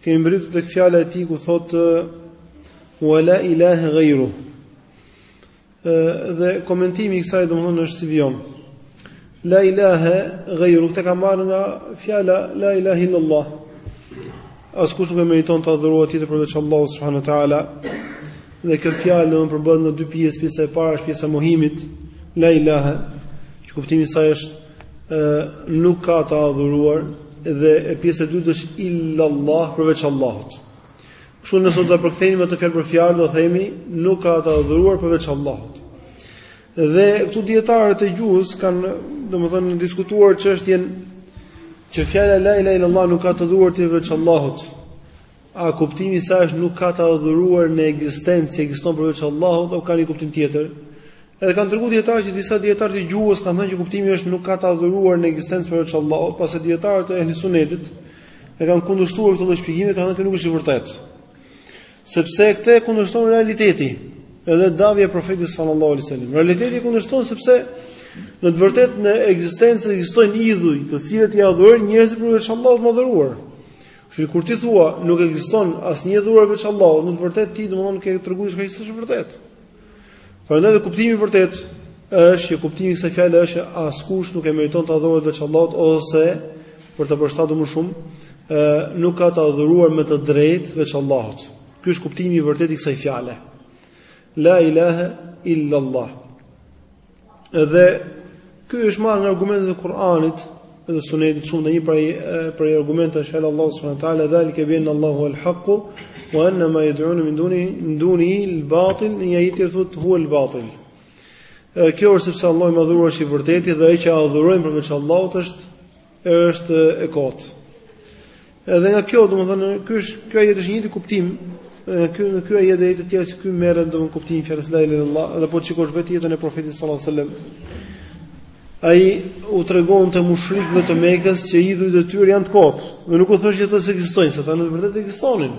Kemi mbërritur tek fjala e tij ku thotë wa la ilahe ghayruh. Dhe komentimi i kësaj domthonë është si vijon. La ilahe ghayruh e ka marrë nga fjala la ilahe illallah. Askush nuk e meriton të adhurohet tjetër përveç Allahut subhanahu wa taala. Dhe kjo fjalë domthonë përbëhet nga dy pjesë, pjesa e parë është pjesa e mohimit, la ilahe, që kuptimi i saj është ë nuk ka të adhuruar dhe pjesa e dytë është illa Allah përveç Allahut. Kështu nëse do ta përkthenim atë fjalë për fjalë do themi nuk ka të adhuruar përveç Allahut. Dhe këtu dietarët e gjuhës kanë domethënë diskutuar çështjen që fjala la ilaha illallah nuk ka të adhuruar tjetër përveç Allahut. A kuptimi i saj është nuk ka të adhuruar në ekzistencë që ekziston përveç Allahut apo ka një kuptim tjetër? Edhe kanë treguar dietar që disa dietar të gjuhës kanë thënë që kuptimi është nuk ka të adhuruar në ekzistencë përveç Allahut, pasi dietarët e Ehli Sunnetit e kanë kundërshtuar këtë lloj shpjegimi, kanë thënë që nuk është i vërtetë. Sepse këtë e kundërshton realiteti, edhe davja e profetit sallallahu alaihi wasallam. Realiteti e kundërshton sepse në të vërtetë në ekzistencë ekzistojnë idhuj, të cilët i adhurojnë njerëzit përveç Allahut të madhëruar. Kështu që kur ti thua nuk ekziston asnjë i adhuruar veç Allahut, në të vërtetë ti domthon ke treguar diçka që s'është vërtet. Prandaj dhe kuptimi i vërtet është që kuptimi i kësaj fjale është askush nuk e meriton të adhurohet veç Allahut ose për ta përshtatur më shumë, ë nuk ka të adhuruar me të drejtë veç Allahut. Ky është kuptimi i vërtet i kësaj fjale. La ilaha illa Allah. Edhe ky është marrë nga argumentet e Kur'anit dhe Sunetit shumë, njëri prej argumenteve, fjala e Allahut subhanahu wa taala dhalike bi anna Allahu al-haq wa anna ma yad'un min duni min duni al-batil në një ajet thot huwa al-batil. Kjo është sepse Allahu i madhëruar është i vërteti dhe ai që adhurojnë përveç Allahut është Është e kotë. Edhe nga kjo, domethënë, ky është ky ajet është i njëjti kuptim. Ky në ky ajet edhe të tjerë si ky merret domethënë kuptimi i fjalës la ilaha illallah, edhe po të shikosh vetë jetën e profetit sallallahu alajhi wasallam. Ai u tregonte mushrikëve të Mekës që idhujt e tyre janë të kotë. Dhe nuk u thosh që ato s'ekzistojnë, se ata në të vërtetë ekzistonin.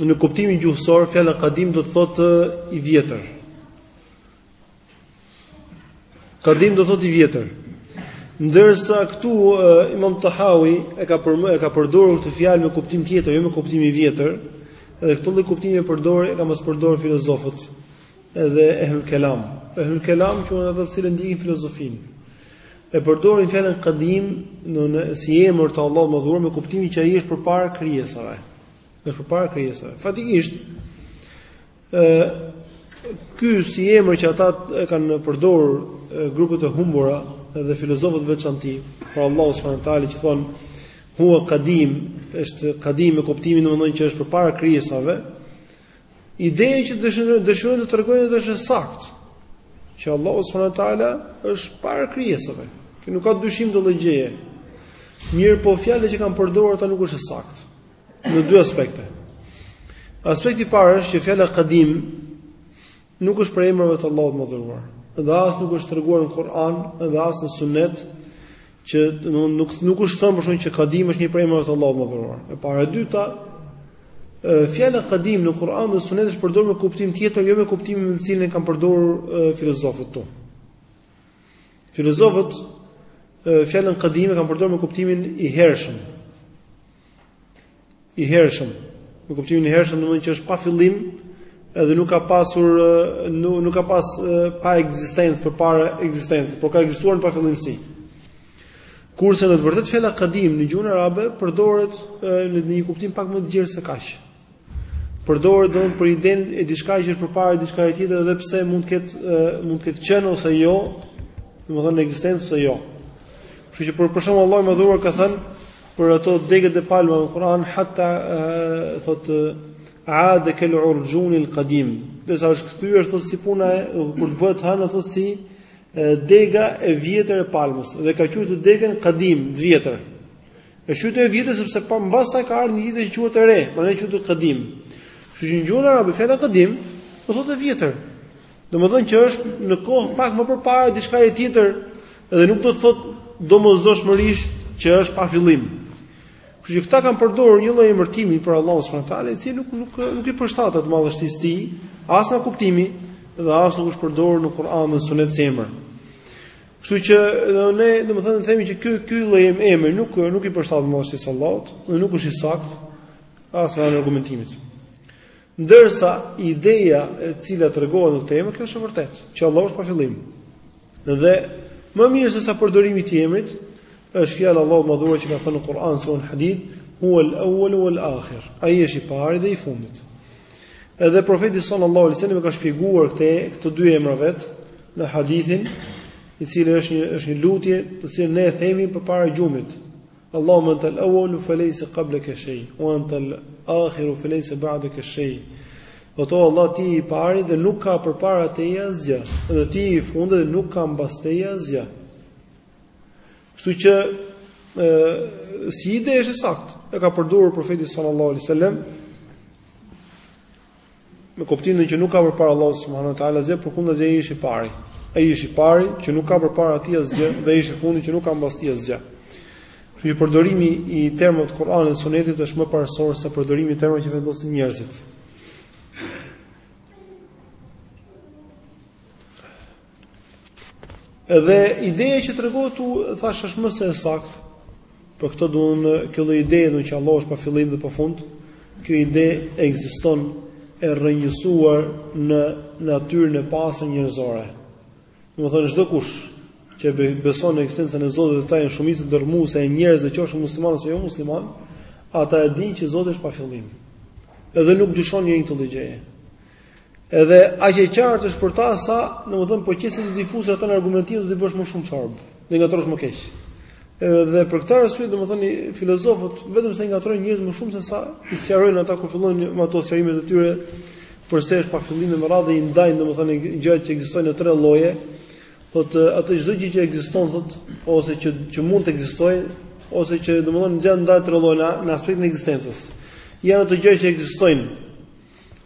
Në kuptimin gjuhësor, fjala qadim do të thotë i vjetër. Qadim do thotë i vjetër. Ndërsa këtu Imam Tahawi e ka për, e ka përdorur këtë fjalë me kuptim tjetër, jo me kuptimin i vjetër. Edhe këtë lloj kuptimi e përdor, e kanë pas përdor filozofët. Edhe ehul kelam. Ehul kelam që janë ata të cilët ndjekin filozofinë. E përdorin fjalën Qadim në, në si emër të Allahut madhëruar me kuptimin që ai është përpara krijesave. Është përpara krijesave. Faktikisht ë ky si emër që ata e kanë përdorur grupet e humbura dhe filozofët në veçanti për Allahu subhanahu wa taala që thonë huwa qadim është qadim me kuptimin domethënë që është përpara krijesave Ideja që dëshirojnë dëshirojnë të tregojnë edhe është e saktë. Që Allahu subhanahu wa taala është para krijesave. Këtu nuk ka dyshim këtë lloj gjëje. Mirëpo fjala që kanë përdorur ata nuk është e saktë. Në dy aspekte. Aspekti i parë është që fjala qadim nuk është prej emrave të Allahut madhëruar. Dhe as nuk është treguar në Kur'an, dhe as në Sunet, Që nuk nuk nuk është thënë për shembull që Kadim është një prej emrave të Allahut madhëruar. E para e dyta, fjala Kadim në Kur'an dhe Sunet është përdorur me kuptim tjetër, jo me kuptimin me të cilin e kanë përdorur filozofët këtu. Filozofët fjalën Kadim e kanë përdorur me kuptimin i hershëm. I hershëm. Me kuptimin i hershëm domethënë që është pa fillim, edhe nuk ka pasur nuk, nuk ka pas paekzistencë përpara ekzistencës, por ka ekzistuar në pafillimësi. Kurse në të vërtetë fjala qadim në gjuhën arabe përdoret në një kuptim pak më të gjerë se kaq. Përdoret domthonë për idenë e diçka që është përpara diçka tjetër edhe pse mund të ketë mund të ketë qenë ose jo, domethënë në ekzistencë ose jo. Kështu që për për shembull Allahu i madhëruar ka thënë për ato degët e palmave në Kur'an hatta thot aad kal urjun al qadim. Derisa është kthyer thot si puna e kur të bëhet hëna thot si dega e vjetër e palmës dhe e ka quajtur degën qadim, të vjetër. Është quajtur e vjetër sepse pa mbas saj ka ardhur një tjetër që quhet e re, prandaj është quajtur Qadim. Kështu që në gjuhën arabe fjala Qadim do thotë e vjetër. Domethënë që është në kohë pak më përpara diçkaje tjetër dhe nuk do të thotë domosdoshmërisht që është pa fillim. Kështu që këta kanë përdorur një lloj emërtimi për Allahun subhanuhu teala, i cili nuk nuk nuk i përshtatet madhështisë së tij, as nga kuptimi dhe as nuk është përdorur në Kur'an dhe Sunet si emër. Kështu që ne domethënë themi që ky ky lloj emri nuk nuk i përshtatet madhështisë së Allahut, dhe nuk është i saktë as nga argumentimi. Ndërsa ideja e cila tregohet në këtë emër kjo është e vërtetë, që Allahu është pa fillim. Dhe më mirë se sa përdorimi i këtij emrit është fjala e Allahut madhëruar që ka thënë në Kur'an ose në hadith, huwal awwal wal akhir. Ai është i pari dhe i fundit. Edhe profeti sallallahu alaihi wasallam e ka shpjeguar këtë këto dy emra vet në hadithin, i cili është një është një lutje, të cilën ne e themi përpara gjumit. Allahumma antal awwal fa laysa qablaka shay, wa antal akhir fa laysa ba'daka shay. O Allah ti i pari dhe nuk ka përpara teje asgjë, dhe ti i fundi dhe nuk ka mbas teje asgjë. Kështu që ë si ide është e saktë. E ka përdorur profeti sallallahu alaihi wasallam me kuptimin që nuk ka përpara Allahu subhanahu wa taala asgjë përkundrazi ai është i pari. Ai është i pari që nuk ka përpara atij asgjë dhe ai është i fundi që nuk ka mbas tij asgjë. Kështu që përdorimi i termit Kur'anit dhe Sunetit është më parësor se përdorimi i termit që vendosin njerëzit. Edhe ideja që tregon të thashë është më se e saktë. Për këtë do të kjo lloj ideje që Allah është pa fillim dhe pa fund. Kjo ide ekziston e rrënjësuar në natyrën e pastër njerëzore. Domethënë çdokush që beson në ekzistencën e Zotit dhe ata janë shumicë dërmuese e njerëzve qofshin muslimanë ose jo muslimanë, ata e dinë që Zoti është pa fillim. Edhe nuk dyshon njeri te kjo gjë. Edhe aq e qartë është për ta sa, domethënë po qe se do t'i futësh ata në argumentime do t'i bësh më shumë çorbë, do t'i ngatërrosh më keq. Edhe për këtë arsye domethënë filozofët vetëm sa i ngatërrojnë njerëzit më shumë se sa i sqarojnë ata kur fillojnë me ato sqarimet e tyre, përse është pa fillim e me radhë i ndajnë domethënë gjërat që ekzistojnë në tre lloje, thotë ato çdo gjë që ekziston thotë ose që që mund të ekzistojë ose që domethënë gjërat ndahen tre lloje në aspektin e ekzistencës. Janë ato gjëra që ekzistojnë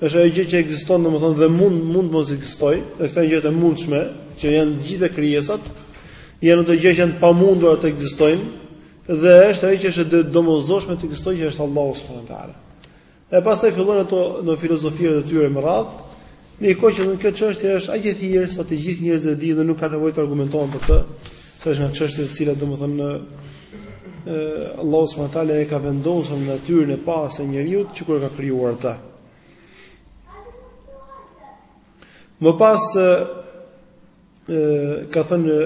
Është ajo gjë që ekziston, domethënë dhe mund mund të mos ekzistojë, dhe këto janë gjërat e mundshme që janë të gjitha krijesat, janë ato gjëra që janë të pamundura të ekzistojnë dhe është ajo që është e domosdoshme të ekzistojë që është Allahu subhanahu wa taala. E pastaj fillojnë ato filozofirat e tyre me radhë, ndërkohë që kjo çështje është aq e thjeshtë sa të gjithë njerëzit e dinë dhe nuk ka nevojë të argumentohen për të. Kjo është një çështje e cila domethënë Allahu subhanahu wa taala e ka vendosur në natyrën e pastër të njeriut që kur e ka krijuar atë. Më pas e, ka thënë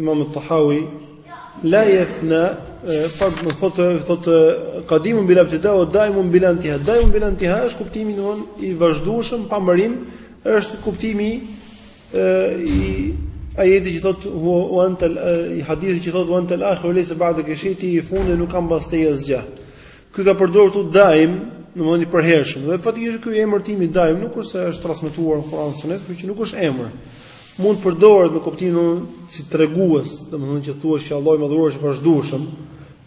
Imam al-Tahawi la yafna fat më thotë thotë qadimun bila ibtida wa daimun bila intiha. Daimun bila intiha është kuptimi domethënë i vazhdueshëm pa mbarim, është kuptimi i ajetit që thotë u antel i hadithit që thotë u antel akhir leysa ba'daka shay ti i fundi nuk ka mbas teje asgjë. Ky ka përdorur këtu daim, domethënë i përhershëm. Dhe faktikisht ky emërtimi daim nuk është se është transmetuar në Kur'an sunet, por që nuk është emër. Mund të përdoret me kuptimin si tregues, domethënë që thua se Allahu domethënë është i vazhdueshëm,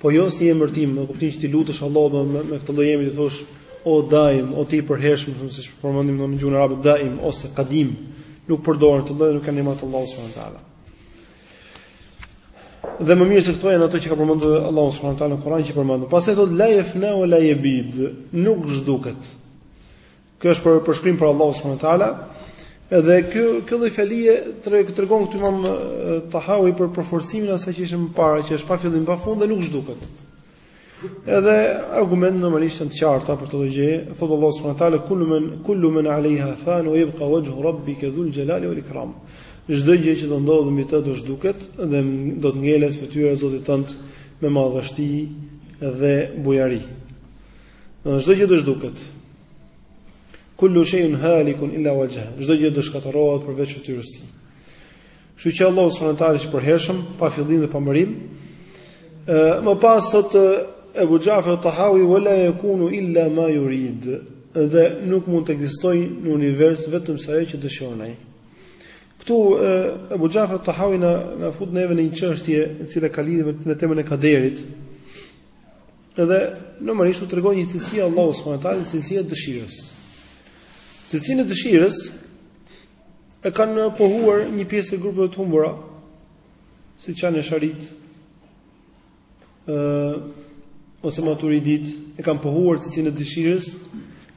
po jo si emërtim, në kuptimin që ti lutesh Allahut me, me këtë lloj emri, t'i thuash O daim, o i i përhershëm, thonë siç përmendim në gjuhën arabe daim ose qadim, nuk përdoren, domethënë nuk janë emrat Allahu subhanahu wa taala. Dhe më mirë se këto janë ato që ka përmendur Allahu subhanahu wa taala në Kur'an që përmendon. Pastaj thotë la yafna wa la yabid, nuk zhduket. Kjo është prapë përshkrim për Allahu subhanahu wa taala. Edhe kjo kjo lloj fjalie tregon këtu Imam Tahawi për përforcimin e asaj që ishte më parë, që është pa fillim pa fund dhe nuk zhduket. Edhe argument normalisht janë të qarta për këtë gjë. Thot Allahu subhanahu wa taala kullu man kullu man alayha fan wa yabqa wajhu rabbika dhul jalali wal ikram. Çdo gjë që ndodhet mbi të do zhduket dhe do të ngelet fytyra e Zotit tënd me madhështi dhe bujari. Çdo gjë do zhduket. Kullu shay'un halikun illa wajha. Çdo gjë do shkatërrohet përveç fytyrës së tij. Kështu që Allahu subhanahu wa taala është i përhershëm, pa fillim dhe pa mbarim. Ë më pas thot Abu Jafar Tahawi wala yakunu illa ma yurid. Dhe nuk mund të ekzistojë në univers vetëm se ajo që dëshiron ai. Ktu Abu Jafar Tahawi na na fut neve në një çështje e cila ka lidhje me, me temën e kaderit. Edhe normalisht tregon një cilësi Allahu subhanahu wa taala, cilësia e dëshirës. Cilësinë e dëshirës e kanë pohuar një pjesë e grupeve të humbura, siç janë esh'arit, ose maturidit, e kanë pohuar cilësinë e dëshirës,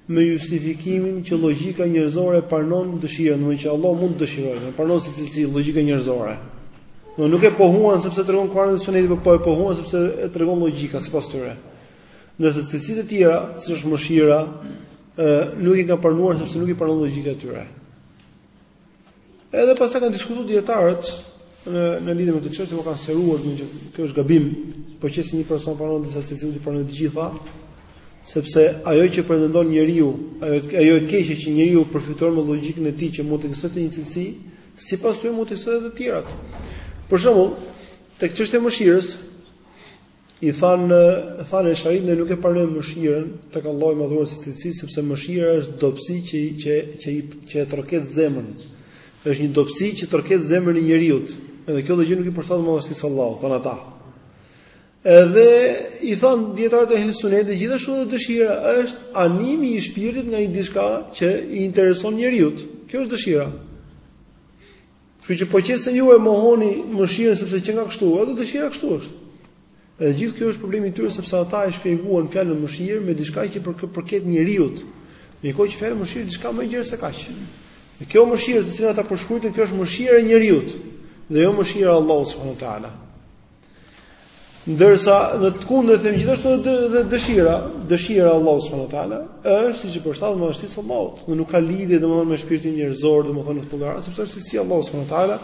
me justifikimin që logjika njerëzore pranon dëshirën, do të thotë që Allah mund të dëshirojë, e pranon si cilësi logjika njerëzore. Do nuk e pohuan sepse tregon Kurani dhe Suneti, por po e pohuan sepse e tregon logjika sipas tyre. Ndërsa cilësitë e tjera, siç është mëshira, ë nuk i kanë pranuar sepse nuk i pranon logjika e tyre. Edhe pastaj kanë diskutuar dijetarët në në lidhje me këtë çështje, u kanë sqaruar që kjo është gabim, po qe se një person pranon disa cilësi pranon të gjitha, sepse ajo që pretendon njeriu, ajo ajo e keqe që njeriu përfytyron me logjikën e tij që mund të gëzojë një cilësi, sipas tyre mund të gëzojë edhe të tjerat. Për shembull, tek çështja e mëshirës, I thanë, thanë Esh'arit, ne nuk e pranojmë mëshirën tek Allahu i Madhëruar si cilësi, sepse mëshira është dobësi që i që që i që e troket zemrën. Është një dobësi që troket zemrën e njeriut. Edhe kjo gjë nuk i përshtatet madhështisë së Allahut, thanë ata. Edhe i thanë dijetarët e Ehli Sunetit, gjithashtu edhe dëshira është animi i shpirtit nga një diçka që i intereson njeriut. Kjo është dëshira. Kështu që po qe se ju e mohoni mëshirën sepse qenka kështu, edhe dëshira kështu është. Edhe gjithë kjo është problemi i tyre sepse ata e shpjeguan fjalën mëshirë me diçka që i përket njeriut. Në një kohë që fjala mëshirë diçka më e gjerë se kaq. Dhe kjo mëshirë të cilën ata përshkruajnë, kjo është mëshira e njeriut dhe jo mëshira e Allahut subhanahu wa taala. Ndërsa në të kundërt themi gjithashtu dhe dëshira, dëshira e Allahut subhanahu wa taala është siç i përshtatet madhështisë e Allahut. Domethënë nuk ka lidhje domethënë me shpirtin njerëzor, domethënë në këtë rast, sepse është cilësi e Allahut subhanahu wa taala,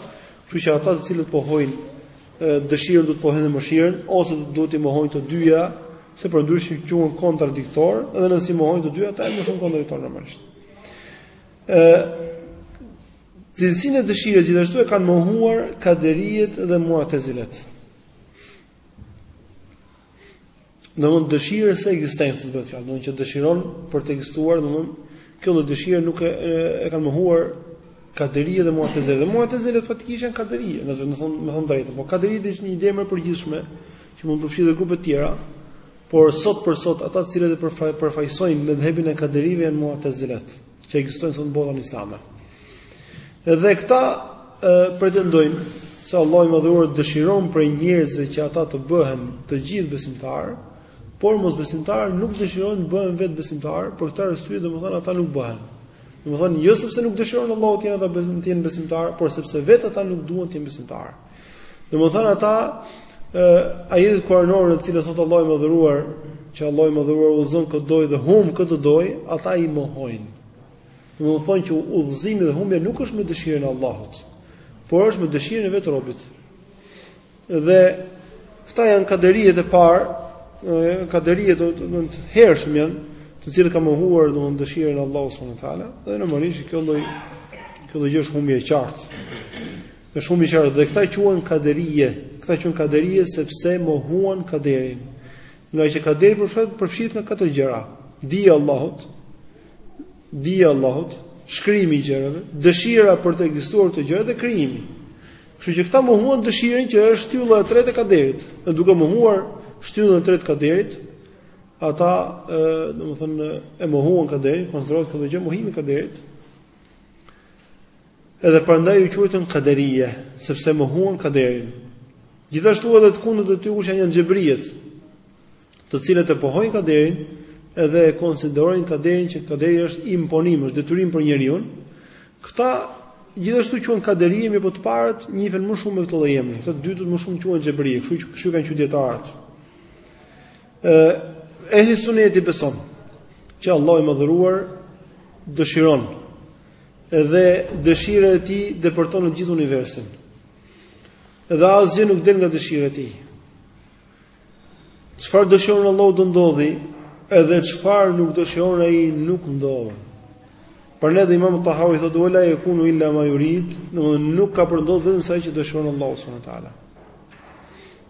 kështu që ata të cilët pohojnë dëshirën do të pohojnë dhe mëshirën ose do të duhet të mohojnë të dyja, se përndryshe quhen kontradiktorë dhe nëse mohojnë të dyja ata janë më shumë kontradiktorë normalisht. Ë Cilësinë e dëshirës gjithashtu e kanë mohuar kaderijet dhe muatezilet. Domethënë dëshirës ekzistencës bëhet fjalë, domethënë që dëshiron për të ekzistuar, domethënë kjo dëshirë nuk e, e kanë mohuar kaderije dhe muatezile. Dhe muatezile faktikisht janë kaderije, domethënë me thënë drejt, por kaderije është një ide më e përgjithshme që mund të përfshijë edhe grupe të tjera, por sot për sot ata të cilët e përfaqësojnë medhhebin e kaderive janë muatezilet. që ekzistojnë sot në botën islame. Dhe këta pretendojnë se Allahu i Madhëruar dëshiron prej njerëzve që ata të bëhen të gjithë besimtarë, por mosbesimtarët nuk dëshirojnë të bëhen vetë besimtarë, për këtë arsye domethënë ata nuk bëhen. Domethënë jo sepse nuk dëshiron Allahu të jenë ata të jenë besimtarë, por sepse vetë ata nuk duan të jenë besimtarë. Domethënë ata ajetet kuranore në të cilat thotë Allahu i Madhëruar, që Allahu i Madhëruar udhëzon kë të dojë dhe humb kë të dojë, ata i mohojnë. Domethënë që udhëzimi dhe humbja nuk është me dëshirën e Allahut, por është me dëshirën e vetë robit. Dhe këta janë kaderijet e parë, kaderijet domethënë të hershëm janë, të cilët kanë mohuar domethënë dëshirën e Allahut subhanahu wa taala, dhe normalisht kjo lloj kjo lloj gjë është humbje e qartë. Është humbje e qartë dhe këta quhen kaderije, këta quhen kaderije sepse mohuan kaderin. Ngaqë kaderi përfshihet përfshihet në katër gjëra: dija e Allahut, dija e Allahut, shkrimi i gjërave, dëshira për të ekzistuar këto gjëra dhe krijimi. Kështu që këta mohuan dëshirën që është shtylla e tretë e kaderit. Domethënë duke mohuar shtyllën e tretë të kaderit, ata, domethënë, e mohuan kaderin, konsiderohet kjo gjë mohim i kaderit. Edhe prandaj u quajtën kaderije, sepse mohuan kaderin. Gjithashtu edhe të kundërtit e tyre kush janë xhebrijet, të cilët e pohojnë kaderin, edhe e konsiderojnë kaderin që kaderi është imponim, është detyrim për njeriun. Këta gjithashtu quhen kaderije, mirëpo të parët njihen më shumë me këtë lloj emri. Këta të dytët më shumë quhen xhebrije, kështu që kështu kanë thënë dijetarët. Ë ehli suneti beson që Allahu i Madhëruar dëshiron Edhe dëshira e tij depërton në gjithë universin. Edhe asgjë nuk del nga dëshira e tij. Çfarë dëshiron Allahu do ndodhë, edhe çfarë nuk dëshiron ai nuk ndodh. Prandaj edhe Imam Tahawi thotë wala yakunu illa ma yurid, domethënë nuk ka për të ndodhur vetëm se ajo që dëshiron Allahu subhanahu wa taala.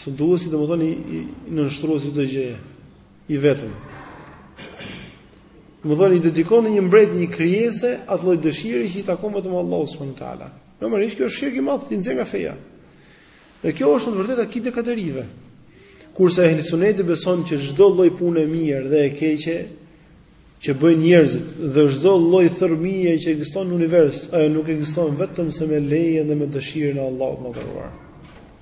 Sunduesi domethënë i nënshtruesi i çdo gjëje, i vetëm. Domethënë i dedikon një mbreti një krijese atë lloj dëshire që i takon vetëm Allahut subhanahu wa taala. Normalisht kjo është shirk i madh, të nxjerr nga feja. Dhe kjo është në të vërtetë akide e kaderive. Kurse ehli suneti beson që çdo lloj pune e mirë dhe e keqe që bëjnë njerëzit dhe çdo lloj thërrmije që ekziston në univers, ajo nuk ekziston vetëm se me lejen dhe me dëshirën e Allahut të madhëruar.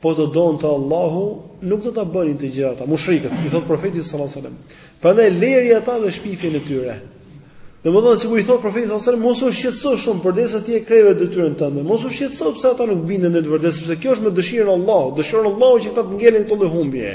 Po të donte Allahu, nuk do ta bënin këtë gjë ata, mushrikët, i thot profetit sallallahu alajhi wasallam. Prandaj leri ata dhe shpifjen e tyre. Domethënë sikur i thot profetit sallallahu alajhi wasallam, mos u shqetëso shumë përderisa ti e kreve detyrën tënde. Mos u shqetëso pse ata nuk binden në të vërtetë, sepse kjo është me dëshirën e Allahut. Dëshiron Allahu që ata të ngelen në këtë lloj humbje.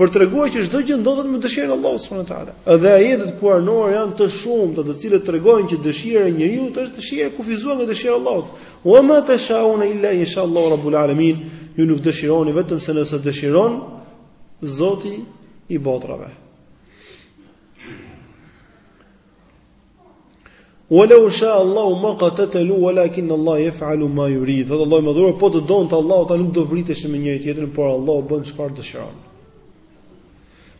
Për të treguar që çdo gjë ndodhet me dëshirën e Allahut subhanahu wa taala. Edhe ajetet kuranore janë të shumta, të cilat tregojnë që dëshira e njeriut është dëshirë e kufizuar nga dëshira e Allahut. Wa ma tashauna illa an jasha Allahu rabbul alamin. Ju nuk dëshironi vetëm se nëse dëshiron Zoti i botrave. Wa law sha Allahu ma qtatalu walakin Allah yef'alu ma yurid. Dhe Allahu i madhëruar po të donte Allahu ata nuk do vriteshin me njëri tjetrin, por Allahu bën çfarë dëshiron.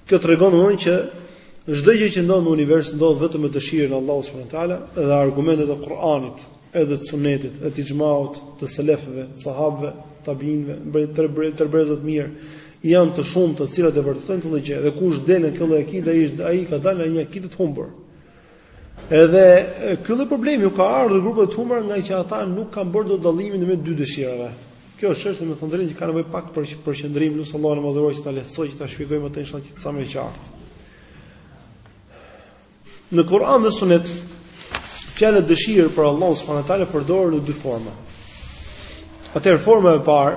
Kjo tregon që çdo gjë që ndodh në univers ndodh vetëm me dëshirën e Allahut subhanahu wa taala dhe argumentet e Kur'anit, edhe të Sunetit, edhe të ixhmaut, të selefëve, sahabëve, tabiinëve, brezave të brezave të brezave të mirë janë të shumta të cilat e vërtetojnë këtë gjë dhe kush del nga kjo akide ai ai ka dalë në një akide të humbur. Edhe ky lloj problemi u ka ardhur grupeve të humbura ngaqë ata nuk kanë bërë dot dallimin ndërmjet dy dëshirave. Kjo është çështje me thënë të drejtën që ka nevojë pak për përqendrim, lus Allahun e madhëruar që ta lehtësojë që ta shpjegojmë atë inshallah që të jetë sa më e qartë. Në Kur'an dhe Sunet fjalët dëshirë për Allahun subhanahu teala përdoren në dy forma. Atëherë forma e parë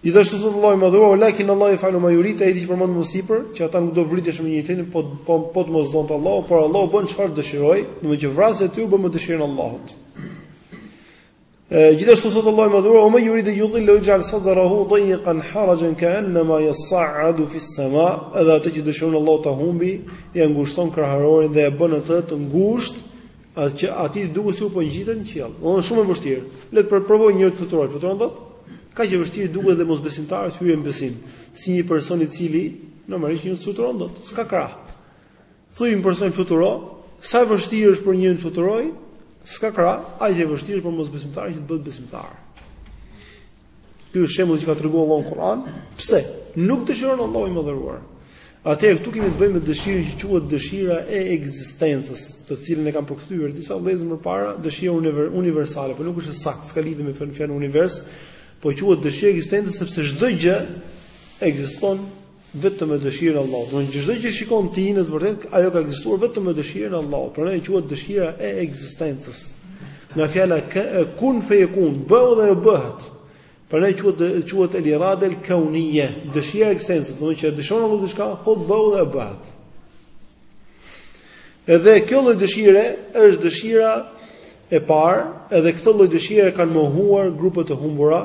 Gjithashtu thotë Allahu i madhëruar, lakin Allaha jef'alu ma jurid ajeti që përmendëm më sipër, që ata nuk do vriteshin me njëri-tjetrin, po po po të mos donte Allahu, por Allahu bën çfarë dëshiron, domethënë që vrasja e tyre u bë me dëshirën e Allahut. E gjithashtu thot Allahu i madhëruar, wa man yurid an yudhillahu yaj'al sadrahu dayyiqan harajan ka'annama yas'adu fi as-sama, edhe atë që dëshiron Allahu ta humbi, ia ngushton kraharorin dhe e bën atë të ngushtë Aq që atij i duket sikur po ngjitet në qiell. Domthonë shumë e vështirë. Le të provojë njeriu të fluturojë, fluturon dot? Kaq e vështirë duket dhe mosbesimtarit të hyjë në besim, si një person i cili normalisht nuk fluturon dot, s'ka krah. Thuaji një personi fluturo, sa e vështirë është për njeriun të fluturojë, s'ka krah, aq e vështirë është për mosbesimtarin që të bëhet besimtar. Ky është shembulli që ka treguar Allahu në Kur'an. Pse? Nuk dëshiron Allahu i madhëruar. Atëherë këtu kemi të bëjmë me dëshirën që quhet dëshira e ekzistencës, të cilën e kanë përkthyer disa vëllezër përpara, dëshira universale, por nuk është e saktë, s'ka lidhje me fjalën univers, por quhet dëshira e ekzistencës sepse çdo gjë ekziston vetëm me dëshirën e Allahut. Domethënë çdo gjë që shikon ti në të vërtetë, ajo ka ekzistuar vetëm me dëshirën e Allahut. Prandaj quhet dëshira e ekzistencës. Nga fjala kun fe jekun, bëhu dhe ajo bëhet. Prandaj quhet quhet el irade el kaunije, dëshira e ekzistencës, domethënë që dëshiron Allahu diçka, thotë bëhu dhe ajo bëhet. Edhe kjo lloj dëshire është dëshira e parë, edhe këtë lloj dëshire kanë mohuar grupet e humbura,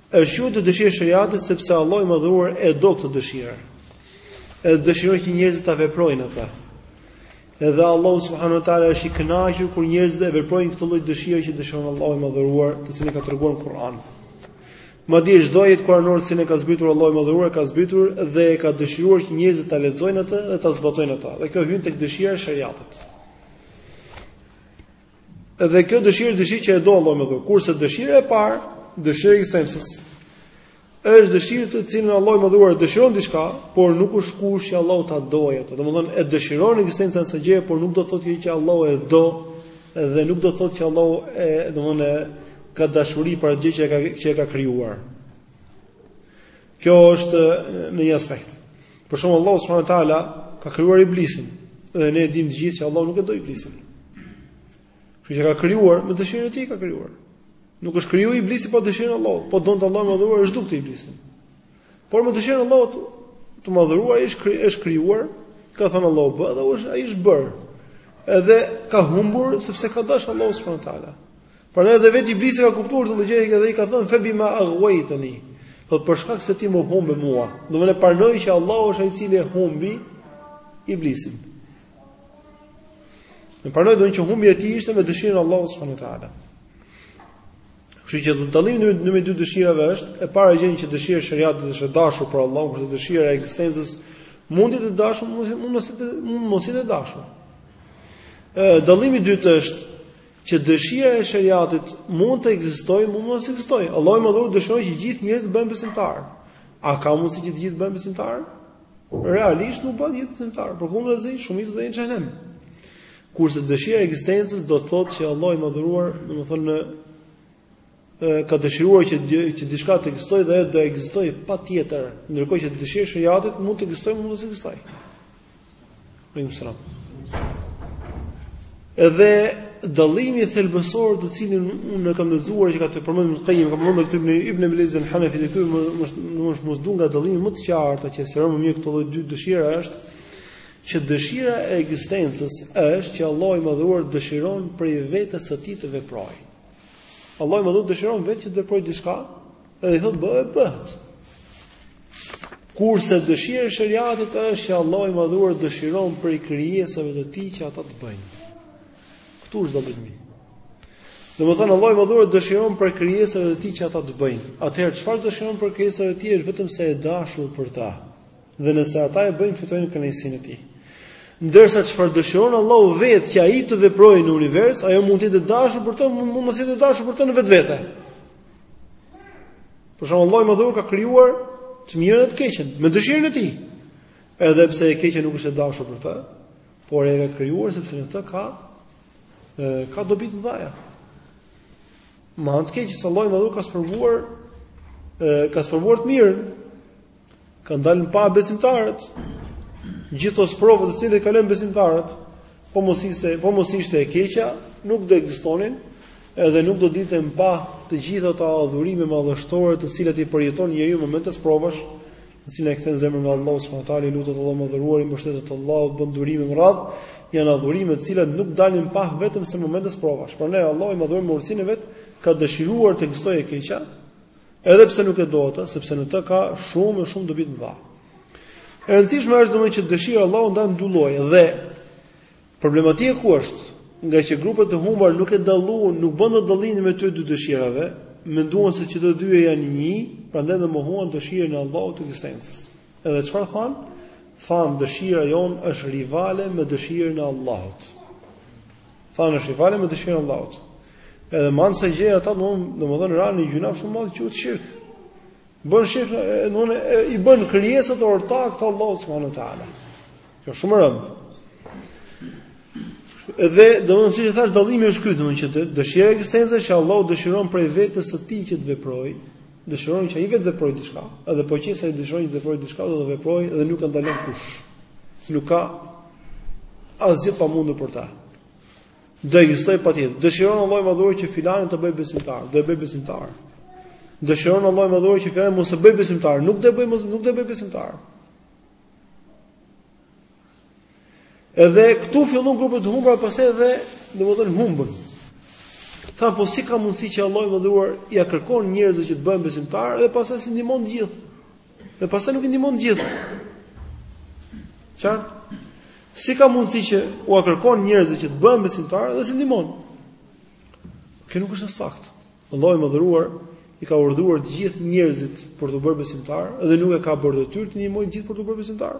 Është quajtur dëshirë e shariatit sepse Allahu i Madhëruar e do këtë dëshirë. Edhe dëshiron që njerëzit ta veprojnë atë. Edhe Allahu subhanahu wa taala është i kënaqur kur njerëzit e veprojnë këtë lloj dëshire që dëshiron Allahu i Madhëruar, të cilën e ka treguar në Kur'an. Madje çdo ajet kuranor që e ka zbritur Allahu i Madhëruar ka zbritur dhe e ka dëshiruar që njerëzit ta lexojnë atë dhe ta zbatojnë atë. Dhe kjo hyn tek dëshira e shariatit. Dhe kjo dëshirë është dëshirë që e do Allahu i madhëruar. Kurse dëshira e parë, dëshira e ekzistencës, është dëshirë të cilën Allahu i madhëruar dëshiron diçka, por nuk është kusht që Allahu ta dojë atë. Domethënë e dëshiron ekzistencën e asaj gjëje, por nuk do të thotë që Allahu e do dhe nuk do të thotë që Allahu e domethënë ka dashuri për atë gjë që e ka që e ka krijuar. Kjo është në një aspekt. Për shembull Allahu subhanahu wa taala ka krijuar iblisin dhe ne e dimë të gjithë që Allahu nuk e do iblisin. Kështu që ka krijuar me dëshirën e tij ka krijuar. Nuk është krijuar iblisi pa dëshirën e Allahut, po donte Allahu i madhëruar e zhdukte iblisin. Por me dëshirën e Allahut të madhëruar ai është është krijuar, ka thënë Allahu bëhu dhe është ai është bërë. Edhe ka humbur sepse ka dashur Allahu subhanahu wa taala. Prandaj edhe vetë Iblisi ka kuptuar këtë gjë dhe i ka thënë fe bima aghwaytani. Dhe për shkak se ti më humbe mua, domethënë pranoi që Allahu është ai i cili e humbi Iblisin. Dhe pranoi domethënë që humbja e tij ishte me dëshirën e Allahut subhanahu wa taala. Kështu që dallimi në në mes dy dëshirave është e para gjë që dëshira e shariatit është e dashur për Allahun, kurse dëshira e ekzistencës mund jetë e dashur, mund mos të mund mos jetë e dashur. Ë dallimi i dytë është Që dëshira e shariatit mund të ekzistojë, mund mos ekzistojë. Allahu i Madhëruar dëshiron që gjithë njerëzit të bëhen besimtarë. A ka mundësi që të gjithë të bëhen besimtarë? Realisht nuk bëhen gjithë besimtarë, përkundrazi shumica do të jenë në xhehenem. Kurse dëshira e ekzistencës do të thotë që Allahu i Madhëruar, domethënë ka dëshiruar që që diçka të ekzistojë dhe ajo do ekzistojë patjetër, ndërkohë që dëshirë shariatit mund të ekzistojë, mund të mos ekzistojë. Alaykum salam. Edhe dallimi thelbësor të cilin unë e kam lexuar që ka përmendur Ibn Qayyim, ka përmendur këtu Ibn Abil Izz al-Hanafi dhe këtu më më më është duk dallimi më të qartë që sqaron më mirë këto lloj dy dëshira është që dëshira e ekzistencës është që Allahu i Madhuar dëshiron prej vetes së tij të veprojë. Allahu i Madhëruar dëshiron vetë që të veprojë diçka, edhe i thotë bëhu, bëhet. Kurse dëshira e shariatit është që Allahu i Madhëruar dëshiron prej krijesave të tij që ata të bëjnë. Ktu është zoti i Domethënë, Allahu i Madhëruar dëshiron prej krijesave të tij që ata të bëjnë. Atëherë, çfarë dëshiron prej krijesave të tij është vetëm se e dashur për ta. Dhe nëse ata e bëjnë fitojnë kënaqësinë e tij. Ndërsa çfarë dëshiron Allahu vetë që ai të veprojë në univers, ajo mund të jetë dashur për të, mund mos jetë dashur për të në vetvete. Për shembull, Allahu i Madhëruar ka krijuar të mirën dhe të keqen me dëshirën e tij. Edhe pse e keqja nuk është e dashur për të, por e ka krijuar sepse në të ka, ka dobi të mëdha. Me të keqen Allahu i Madhëruar ka sprovuar ka sprovuar të mirën Kanë dalë në pah besimtarët. Gjithë ato sprova të cilat kalojnë besimtarët, po mos ishte, po mos ishte e keqja, nuk do ekzistonin, edhe nuk do dilnin në pah të gjitha ato adhurime madhështore të cilat i përjeton njeriu në momente sprovash, në të cilën e kthen zemrën nga Allahu subhanahu wa taala, i lutet Allahut Madhëruar, i mbështetet Allahut, bën durim e me radhë, janë adhurime të cilat nuk dalin në pah vetëm se në momente sprovash. Prandaj Allahu i Madhëruar me urtësinë e vetë, ka dëshiruar të ekzistojë e keqja, Edhe pse nuk e do atë, sepse në të ka shumë e shumë dobi të mëdha. E rëndësishme është domethënë që dëshira e Allahut ndahet dy lloje dhe problematika ku është, nga që grupet e humbura nuk e dalluan, nuk bën dot dallimin mes këtyre dy dëshirave, menduan se që të dyja janë një, prandaj e mohuan dëshirën e Allahut të ekzistencës. Edhe çfarë thanë? Thanë dëshira jonë është rivale me dëshirën e Allahut. Thanë është rivale me dëshirën e Allahut. Edhe me anë të saj ata domethënë ranë në gjynah shumë të madh që quhet shirk. Bënë shirk domethënë i bënë krijesat ortak të Allahut subhanahu wa taala. Kjo shumë e rëndë. Dhe domethënë siç e thash dallimi është ky domethënë që dëshira e ekzistencës që Allahu dëshiron prej vetes së tij që të veprojë dëshiron që ai vetë të veprojë diçka, edhe po qe se ai dëshiron që të veprojë diçka, do të veprojë dhe nuk e ndalon kush. Nuk ka asgjë të pamundur për ta. Do ekzistojë patjetër. Dëshiron Allahu i Madhëruar që filanin ta bëj besimtar, do e bëj besimtar. Dëshiron Allahu i Madhëruar që filanin mos e bëj besimtar, nuk do e bëj mos nuk do e bëj besimtar. Edhe këtu fillon grupet e humbura pastaj edhe domethënë humbën. Tha po si ka mundësi që Allahu i Madhëruar ia kërkon njerëzve që të bëhen besimtarë dhe pastaj s'i ndihmon të gjithë. Dhe pastaj nuk i ndihmon të gjithë. Qartë? Si ka mundësi që ua kërkon njerëzve që të bëhen besimtarë dhe s'i ndihmon? Kjo nuk është e saktë. Allahu i Madhëruar i ka urdhëruar të gjithë njerëzit për t'u bërë besimtarë dhe nuk e ka bërë detyrë të ndihmojë të gjithë për t'u bërë besimtarë.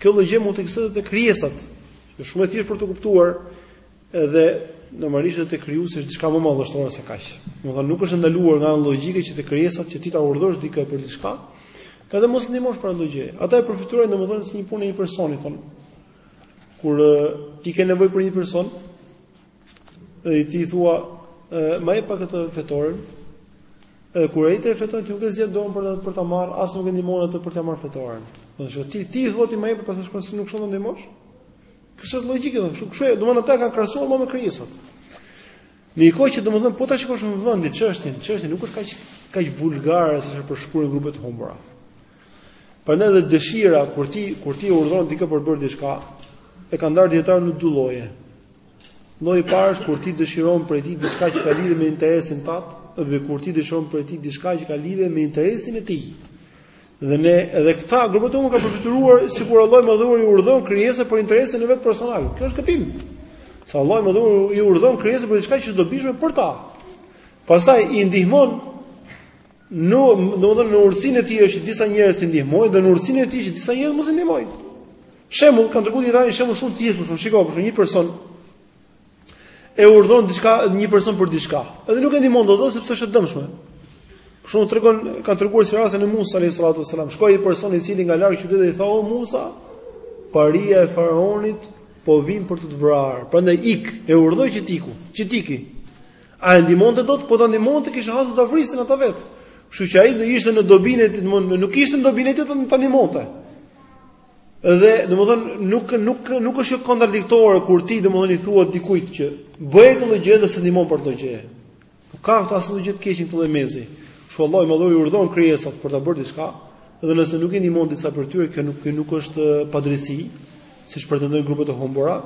Kjo lloj gjëje mund të ekzistojë edhe te krijesat. Është shumë e thjeshtë për t'u kuptuar edhe normalisht edhe te krijuesi është diçka më madhështore se kaq. Domethënë nuk është ndaluar nga ana logjike që te krijesat që ti ta urdhërosh dikë për diçka, edhe mos ndihmosh për atë gjë. Ata e përfytyrojnë domethënë si një punë e një personi thonë. Kur ti ke nevojë për një person, Dhe ti i thua, ma jep pak këtë fletoren, edhe kur ai të jep fletoren, ti nuk e zgjat dorën për, për ta marrë, as nuk e ndihmon atë për ta marrë fletoren. Domethënë, ti, ti i thua atij ma jep, pastaj shkon si nuk shkon ta ndihmosh? Kështë është logikë, dhe shumë, kështë e, do më në ta kanë krasuar më me kryesat. Në një kohë që domethënë po ta shikosh në vendin çështjen, çështja nuk është kaq kaq vulgare sa e përshkruajnë grupet e humbura. Prandaj edhe dëshira kur ti kur ti urdhëron dikë për të bërë diçka, e kanë ndarë dijetarët në dy lloje. Lloji i parë është kur ti dëshiron prej tij diçka që ka lidhje me interesin tat dhe kur ti dëshiron prej tij diçka që ka lidhje me interesin e tij. Dhe ne edhe këta grupet e humbura e kanë përfytyruar sikur Allahu i Madhëruar i urdhëron krijesat për interesin e vet personal. Kjo është gabim. Se Allahu i Madhëruar i urdhëron krijesat për diçka që është e dobishme për ta. Pastaj i ndihmon në domethënë në urtësinë e tij është disa njerëz t'i ndihmojë dhe në urtësinë e tij është disa njerëz mos i ndihmojë. Shembull, kanë treguar dijetarët një shembull shumë të thjeshtë, shumë shiko, po një person e urdhëron diçka, një person për diçka. Edhe nuk e ndihmon dot sepse është e dëmshme. Për shembull, tregon kanë treguar si rastin e Musa alayhi salatu wasalam. Shkoi një person i cili nga larg qytetit i tha: "O Musa, paria e faraonit po vijnë për të të vrarë. Prandaj ik, e urdhëroi që të ikë, që të ikë." A e ndihmonte dot? Po ta ndihmonte kishte hallin ta vrisnin atë vetë. Kështu që ai do ishte në dobinë, domethënë nuk ishte në dobinë e tij ta ndihmonte. Dhe domethënë nuk nuk nuk është kjo kontradiktore kur ti domethënë i thua dikujt që bëj këtë gjë dhe s'e ndihmon për këtë gjë. Nuk ka këtu asnjë gjë të keqe në këtë lloj mesi. Kështu Allahu i Madhëruar i urdhëron krijesat për ta bërë diçka, dhe nëse nuk i ndihmon disa prej tyre, kjo nuk kjo nuk është padrejtësi, siç pretendojnë grupet e humbura.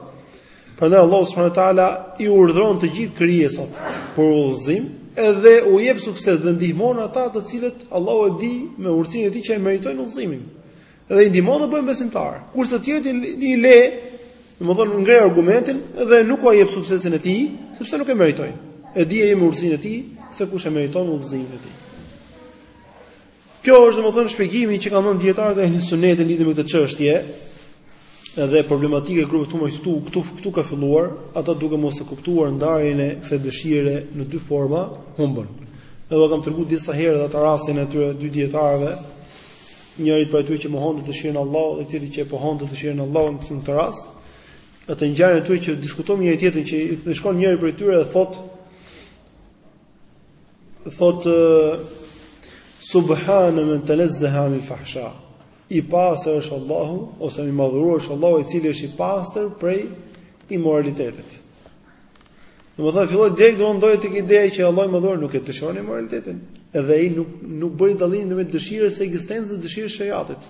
Prandaj Allahu subhanahu wa taala i urdhëron të gjithë krijesat për udhëzim, edhe u jep sukses dhe ndihmon ata të cilët Allahu e di me urtësinë e tij që e meritojnë udhëzimin. Dhe i ndihmon të bëhen besimtarë. Kurse të tjerët i le, domethënë ngre argumentin dhe nuk ua jep suksesin e tij, sepse nuk e meritojnë. E di ai me urtësinë e tij se kush e meriton udhëzimin e tij. Kjo është domethënë shpjegimi që kanë dhënë dietarët e Ahlus Sunnetit lidhur me këtë çështje. Edhe problematika e grupeve të humbura këtu këtu këtu ka filluar, ata duke mos e kuptuar ndarjen e kësaj dëshire në dy forma humbën. Edhe kam treguar disa herë atë rastin e atyre dy dietarëve, njërit prej tyre që mohonte dëshirën e Allahut dhe tjetrit që e pohonte dëshirën e Allahut në këtë rast, atë ngjarjen e atyre që diskutojnë me njëri tjetrin që i shkon njëri prej tyre dhe thot thot subhana man tanazzaha anil fahsha i pastër është Allahu ose i madhëruar është Allahu i cili është i pastër prej imoralitetit Domethënë filloi direkt domethënë tek ideja që Allahu i madhëruar nuk e dëshiron imoralitetin. Edhe ai nuk nuk bëri dallimin ndërmjet dëshirës së ekzistencës dhe dëshirës së sheriatit.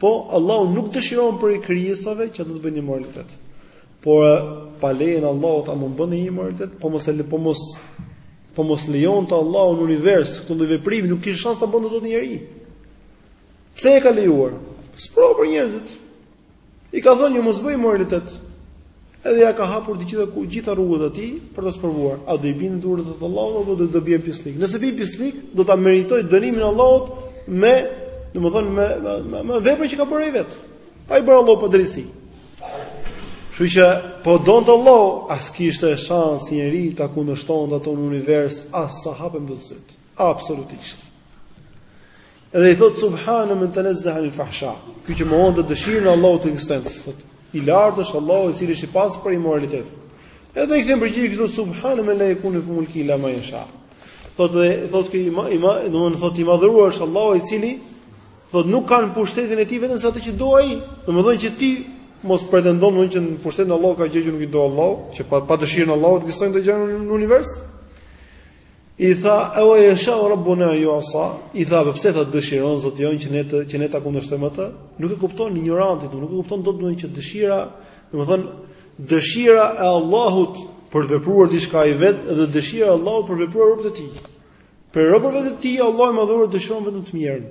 Po Allahu nuk dëshiron prej krijesave që ato të bëjnë imoralitet. Por pa lejen e Allahut a mund bënin imoralitet? Po mos e le po mos po mos lejonte Allahu në univers këtë lloj veprimi, nuk kish shans ta bënte dot njeri. Pse e ka lejuar? Sprovë për njerëzit. I ka thënë jo mos bëj imoralitet. Edhe ia ka hapur të gjitha ku gjitha rrugët atij për ta sprovuar. A do i bindet urdhrit të Allahut apo do të bëjë pisllëk? Nëse bën pisllëk, do ta meritojë dënimin e Allahut me, domethënë me me, me veprën që ka bërë ai vet. Pa i bërë Allahu padrejtësi. Kështu që po të donte Allahu, as kishte shans njeri ta kundërshtonte atë në univers as sa hap e mbyll sytë. Absolutisht. Edhe i thot subhana men tanazzaha anil fahsha. Ky që mohonte dëshirën e Allahut të ekzistencës, thot i lartë është Allahu i cili është i pastër prej imoralitetit. Edhe i kthen përgjigje këtu subhana men la yakunu fi mulkihi illa ma yasha. Thot dhe thot ky imam, imami domthon thot i madhëruar është Allahu i cili thot nuk ka në pushtetin e tij vetëm se atë që do ai. Domthon që ti mos pretendon që në pushtetin e Allahut ka gjëra që nuk i do Allahu, që pa, pa dëshirën e Allahut ekzistojnë gjëra në univers. I tha, e ua jeshau rabbuna en jusa, i tha, pse tha dëshiron, Zoti jonë, që ne, të, që ne ta kundërshtojmë atë, nuk e kupton injoranti, nuk e kupton dot domethënë që dëshira, domethënë, dëshira e Allahut për të vepruar diçka ai vetë dhe dëshira e Allahut për të vepruar robërit e tij. Prej robërve të tij Allahu i madhëruar dëshiron vetëm të mirën.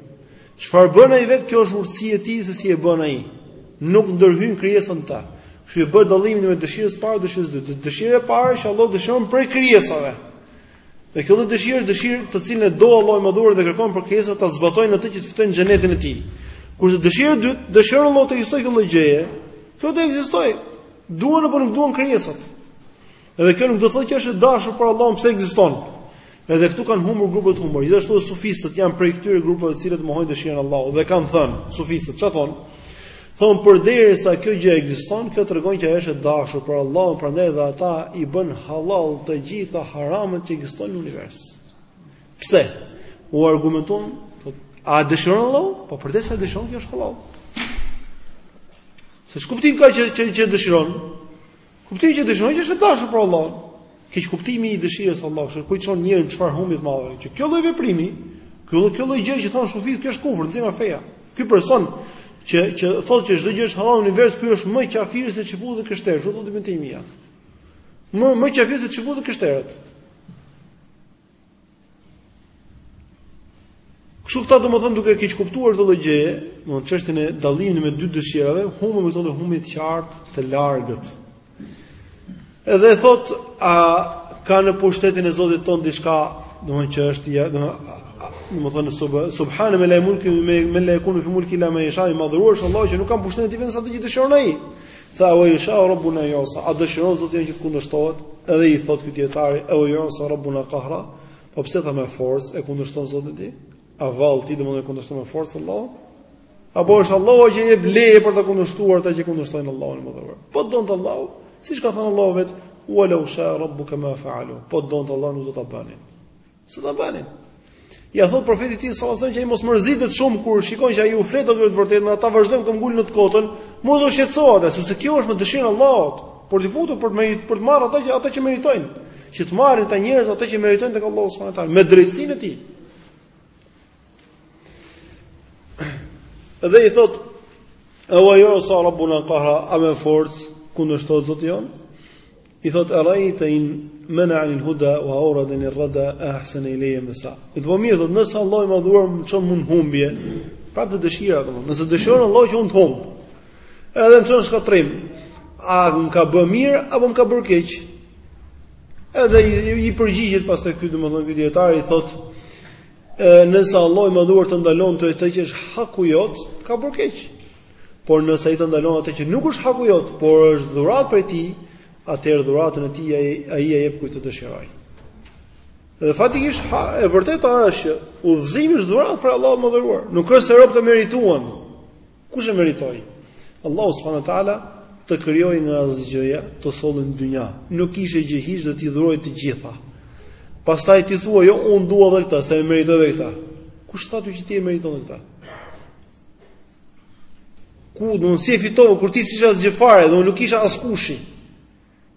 Çfarë bën ai vetë kjo është urtësi e tij se si e bën ai. Nuk ndërhyn krijesa në ta. Kështu që bëhet dallimi ndërmjet dëshirës së parë dhe dëshirës së dytë. Dëshira e parë që Allahu dëshiron prej krijesave. Dhe kjo lloj dëshire është dëshirë të cilën e do Allahu i madhëruar dhe kërkon prej krijesave ta zbatojnë atë që të fitojnë xhenetin e tij. Kurse dëshira e dytë, dëshiron Allahu të ekzistojë kjo lloj gjëje. Kjo do të ekzistojë. Duan apo nuk duan krijesat. Edhe kjo nuk do të thotë që është e dashur për Allahun pse ekziston. Edhe këtu kanë humbur grupet e humbura. Gjithashtu edhe sufistët janë prej këtyre grupeve të cilët mohojnë dëshirën e Allahut dhe kanë thënë, sufistët çfarë thonë? Thon përderisa kjo gjë ekziston, kjo tregon që është e dashur për Allahun, prandaj edhe ata i bën halal të gjitha haramat që ekzistojnë në univers. Pse? Argumenton, a dëshiron Allahu? Po përderisa dëshiron kjo është halal. Se ç'kuptim ka që që, që dëshiron? Kuptimi që dëshiron që është e dashur për Allahun. Keq kuptimi i dëshirës së Allahut, kur i çon njeriun në çfarë humbje të madhe, që kjo lloj veprimi, ky lloj kjo lloj gjë që thon sufit, kjo është kufër, nxjerr nga feja. Ky person që që thotë që çdo gjë është halal në univers, ky është më kafir se çifut dhe krishterë, siç thotë Ibn Tejmija. Më më kafir se çifut dhe krishterët. Kështu këta domethënë duke keq kuptuar këtë lloj gjëje, në çështjen e dallimit mes dy dëshirave, humbën këta në humbje të qartë të largët. Edhe thot a ka në pushtetin e Zotit ton diçka, domethënë që është ja, domethënë sub subhane men la mulki men men la jekunu fi mulkihi il-la ma jesha i madhëruar është Allahu që nuk ka në pushtetin e tij vetëm se atë gjë që dëshiron ai. Tha e yasha'u rabbuna an yu'sa, a dëshiron Zoti jonë që të kundërshtohet? Edhe i thot ky dietari, e yu'sa rabbuna qahra, po pse tha me forcë e kundërshton Zotin ti? A vallë ti domethënë e kundërshton me forcë Allahun? Apo është Allahu që i jep leje për ta kundërshtuar ata që kundërshtojnë Allahun e madhëruar. Po të donte Allahu, siç ka thënë Allahu vet, "Wa law sha rabbuka ma fa'alu." Po të donte Allahu nuk do ta bënin. S'do ta bënin. Ja thot profetit të tij sallallahu alajhi wasallam që ai mos mërzitet shumë kur shikon që ai u flet të vërtetën, ata vazhdojnë këmbëngulin në të kotën, mos të shqetësohet, sepse kjo është me dëshirën e Allahut, për t'i futur për të merit, për të marrë ato që ato që meritojnë, që të marrin ata njerëz ato që meritojnë tek Allahu subhanahu wa taala me drejtsinë e tij. Dhe i thot E wa ju'sa rabbuna qahra a me forc kundërshtohet Zoti jon? I thotë, Arajte in mena'ani al-huda wa awradani ar-rada ahsana ilayya em esa. I thotë, po mirë, thotë, nëse Allahu i madhëruar më çon mua në humbje, prap te dëshira, domthonë, nëse dëshiron Allahu që unë të humb. Edhe më çon në shkatërrim. A më ka bë mirë apo më ka bërë keq? Edhe i, i përgjigjet pastaj ky domthonë ky dietar i thotë, nëse Allahu i madhëruar të ndalon atë atë që është haku jot, ka bërë keq. Por nëse ai të ndalon atë që nuk është haku jot, por është dhuratë prej tij, atëherë dhuratën e tij ai ia jep kujt të dëshirojë. Dhe faktikisht e vërteta është që udhëzimi është dhuratë prej Allahut të madhëruar. Nuk është se robët e merituan. Kush e meritoi? Allahu subhanahu wa taala të krijoi nga asgjëja, të solli në dynja. Nuk kishe gjë hiç dhe t'i dhuroi të gjitha. Pastaj ti thua, "Jo, unë dua edhe këtë, se e meritoj edhe këtë." Kush thotë që ti e meriton këtë? Ku do të si fitova kur ti s'ishe asgjë fare, do nuk ishe askushi.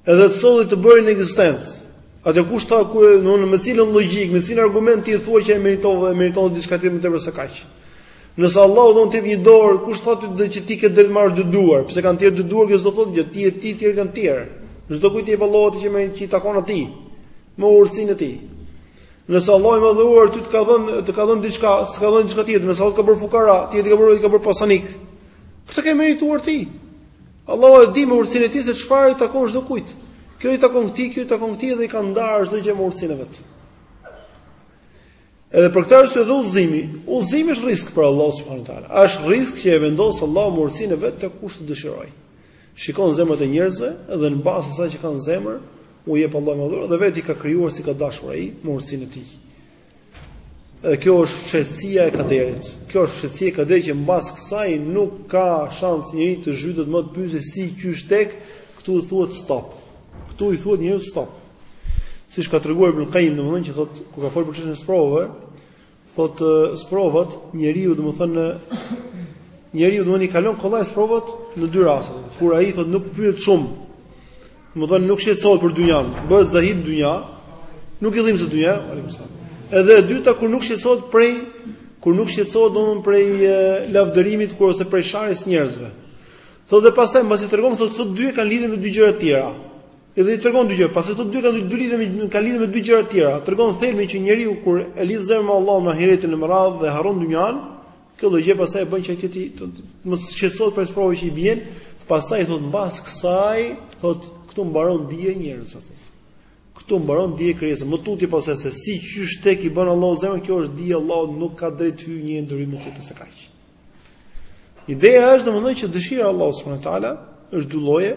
Edhe të solli të bëri në ekzistencë. Atë kush tha ku do në me cilën logjikë, me cilën argument ti thua që e meritove, e meritove diçka tjetër më tepër se kaq. Nëse Allahu do të japë një dorë, kush thotë ti që ti ke për të marrë dy duar, pse kanë të tjerët dy duar, kjo s'do thotë gjë, ti e ti tjerë kanë tjerë. Çdokujt i jep Allahu atë që i takon atij, me urtësinë e tij. Nëse Allah i madhuar ty të ka dhënë, të ka dhënë diçka, s'ka dhënë diçka tjetër, nëse Allah ka bërë fukara, ti e ka bërë, i ka bërë pasanik. Këtë e ke merituar ti. Allahu e di me urtësinë e tij se çfarë i takon çdokujt. Kjo i takon këtij, kjo i takon këtij dhe i ka ndarë çdo gjë me urtësinë e vet. Edhe për këtë arsye dhe udhëzimi, udhëzimi është rrisk prej Allahut subhanahu wa taala. Është rrisk që e vendos Allahu me urtësinë e vet te kush të dëshirojë. Shikon zemrat e njerëzve dhe në bazë të asaj që kanë në zemër, u jep Allahu i madhëruar dhe vetë i ka krijuar si ka dashur ai me urtësinë e tij. Dhe kjo është fshehtësia e kaderit. Kjo është fshehtësia e kaderit që mbas kësaj nuk ka shans njeriu të zhytet më të pyesë si qysh tek, këtu i thuhet stop. Këtu i thuhet njeriut stop. Siç ka treguar Ibn Kajim domethënë që thot, ku ka folë për çështjen e sprovave, Thot sprovat, njeriu domethënë njeriu domethënë i kalon kollaj sprovat në dy raste. Kur ai thot nuk pyet shumë, domethënë nuk shqetësohet për dynjan, bëhet zahid dynja, nuk i dhimbset dynja, Edhe e dyta kur nuk shqetësohet prej kur nuk shqetësohet domethënë prej lavdërimit kur ose prej sharjes së njerëzve. Thotë dhe pastaj mbasi tregon këto këto dy kanë lidhje me dy gjëra të tjera. Edhe i tregon dy gjëra, pastaj këto dy kanë dy lidhje me kanë lidhje me dy gjëra të tjera. Tregon thelbin që njeriu kur e lidh zemrën me Allahun me ahiretin e me radhë dhe harron dynjan, kjo lloj gjë pastaj e bën që ti të mos shqetësohet për provat që i vijnë, pastaj thot mbas kësaj, thot këtu mbaron dija e njerëzve. Këtu mbaron dija e krijesës, më tutje pas se si qysh tek i bën Allahu zemrën, kjo është dija e Allahut nuk ka të drejtë të hyjë një ndryshim të të së kaq. Ideja është domethënë që dëshira e Allahut subhanahu wa taala është dy lloje,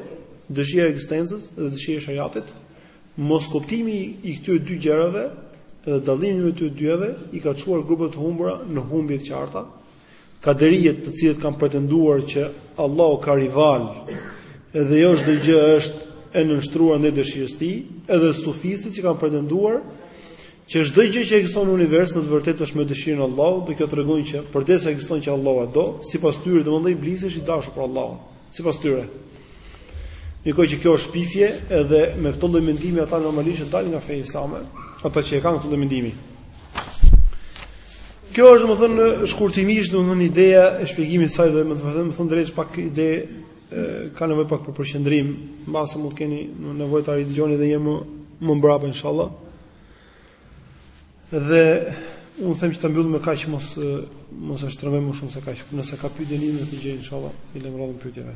dëshira e ekzistencës dhe dëshira e shariatit. Moskuptimi i këtyre dy gjërave dhe dallimi i këtyre dyave i ka çuar grupet e humbura në humbje të qarta. Kaderijet, të cilët kanë pretenduar që Allahu ka rival dhe jo çdo gjë është e nënshtruar ndaj dëshirës së tij, edhe sufistët që kanë pretenduar Që çdo gjë që ekziston në univers në të vërtetë është me dëshirën e Allahut dhe kjo tregon që përderisa ekziston që Allahu e do, sipas tyre domethënë dhe iblisi është i dashur për Allahun, sipas tyre. Ndërkohë që kjo është shpifje edhe me këtë lloj mendimi ata normalisht dalin nga feja islame, ata që e kanë këtë lloj mendimi. Kjo është domethënë shkurtimisht domethënë ideja e shpjegimit të saj dhe me të vërtetë më thon drejt pak ide ka nevojë pak për përqendrim, mbase mund të keni nevojë ta ridëgjoni edhe një herë më mbrapa inshallah. Dhe unë them që ta mbyllim me kaq mos, mos e shtrëngojmë më shumë se kaq, nëse ka pyjtë e një në të gjenë, shala, i lëmë radhën pyetjeve.